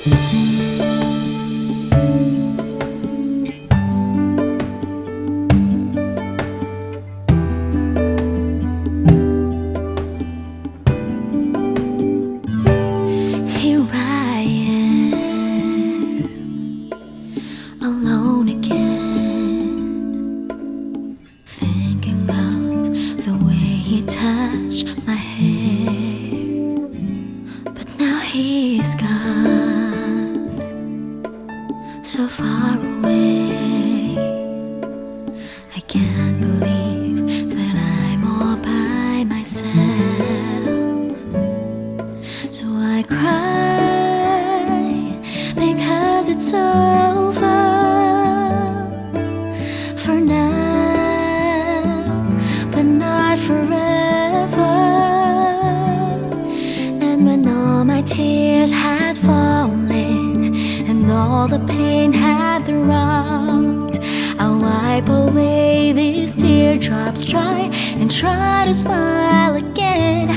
Here I am, alone again, thinking of the way he touched my hair. But now he's gone, so far away. I can't believe that I'm all by myself. So I cry because it's over for now, but not forever. And when all my tears had fallen the pain had dropped, I'll wipe away these teardrops dry and try to smile again.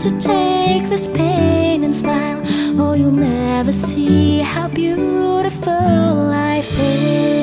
To take this pain and smile, or you'll never see how beautiful life is.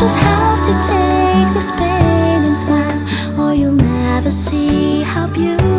Just have to take this pain and smile, or you'll never see how beautiful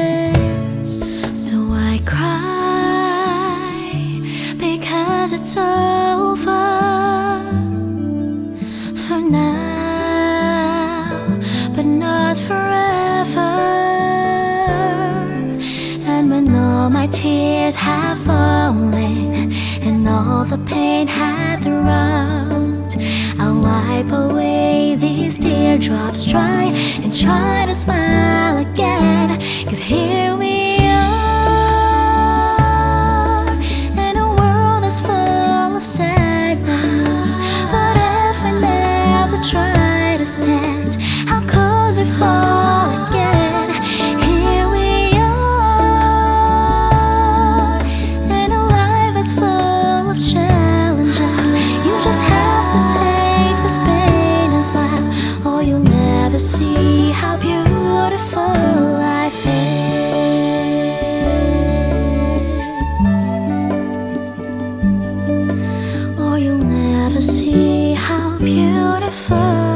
happiness. So I cry because it's over for now, but not forever. And when all my tears have fallen and all the pain had I'll wipe away these teardrops. Try and try to smile again Cause here we are In a world that's full of sadness see how beautiful life is. Or you'll never see how beautiful.